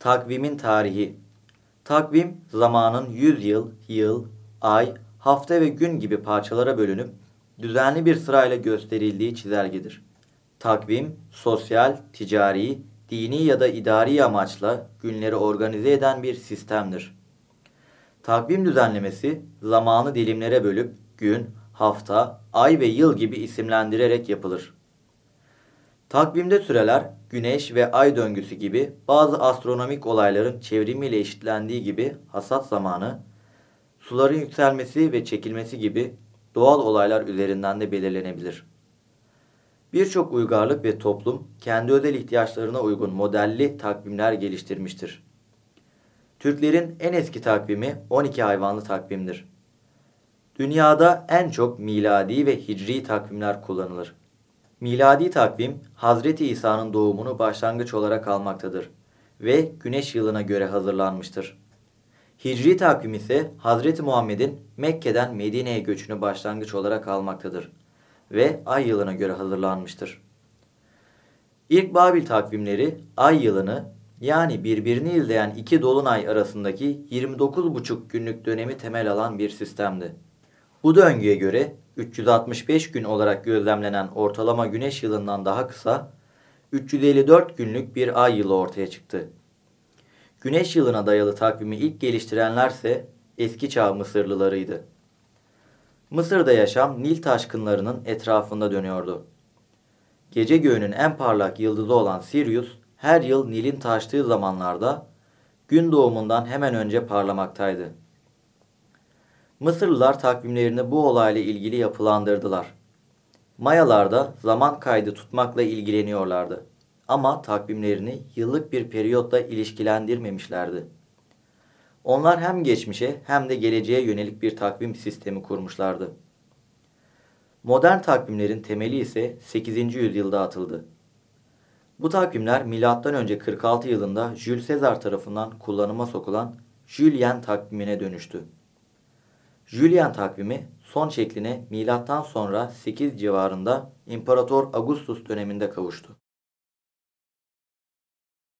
Takvimin tarihi. Takvim zamanın yüz yıl, yıl, ay, hafta ve gün gibi parçalara bölünüp düzenli bir sırayla gösterildiği çizelgedir. Takvim, sosyal, ticari, dini ya da idari amaçla günleri organize eden bir sistemdir. Takvim düzenlemesi zamanı dilimlere bölüp gün, hafta, ay ve yıl gibi isimlendirerek yapılır. Takvimde süreler güneş ve ay döngüsü gibi bazı astronomik olayların çevrimiyle eşitlendiği gibi hasat zamanı, suların yükselmesi ve çekilmesi gibi doğal olaylar üzerinden de belirlenebilir. Birçok uygarlık ve toplum kendi özel ihtiyaçlarına uygun modelli takvimler geliştirmiştir. Türklerin en eski takvimi 12 hayvanlı takvimdir. Dünyada en çok miladi ve hicri takvimler kullanılır. Miladi takvim Hazreti İsa'nın doğumunu başlangıç olarak almaktadır ve güneş yılına göre hazırlanmıştır. Hicri takvim ise Hazreti Muhammed'in Mekke'den Medine'ye göçünü başlangıç olarak almaktadır ve ay yılına göre hazırlanmıştır. İlk Babil takvimleri ay yılını yani birbirini izleyen iki dolunay arasındaki 29,5 günlük dönemi temel alan bir sistemdi. Bu döngüye göre 365 gün olarak gözlemlenen ortalama güneş yılından daha kısa 354 günlük bir ay yılı ortaya çıktı. Güneş yılına dayalı takvimi ilk geliştirenlerse eski çağ Mısırlılarıydı. Mısır'da yaşam Nil taşkınlarının etrafında dönüyordu. Gece göğünün en parlak yıldızı olan Sirius her yıl Nil'in taştığı zamanlarda gün doğumundan hemen önce parlamaktaydı. Mısırlılar takvimlerini bu olayla ilgili yapılandırdılar. Mayalar da zaman kaydı tutmakla ilgileniyorlardı. Ama takvimlerini yıllık bir periyotla ilişkilendirmemişlerdi. Onlar hem geçmişe hem de geleceğe yönelik bir takvim sistemi kurmuşlardı. Modern takvimlerin temeli ise 8. yüzyılda atıldı. Bu takvimler M.Ö. 46 yılında Jules Caesar tarafından kullanıma sokulan Julian takvimine dönüştü. Julian takvimi son şekline milattan sonra 8 civarında İmparator Augustus döneminde kavuştu.